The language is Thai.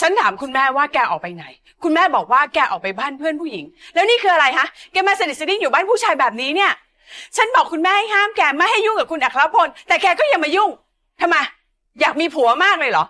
ฉันถามคุณแม่ว่าแกออกไปไหน คุณแม่บอกว่าแกออกไปบ้านเพื่อนผู้หญิง แล้วนี่คืออะไรฮะ แกมาสนิทสนิ่งอยู่บ้านผู้ชายแบบนี้เนี่ย ฉันบอกคุณแม่ให้ห้ามแกไม่ให้ยุ่งกับคุณอัครพล แต่แกก็ยังมายุ่งทำไม อยากมีผัวมากเลยเหรอ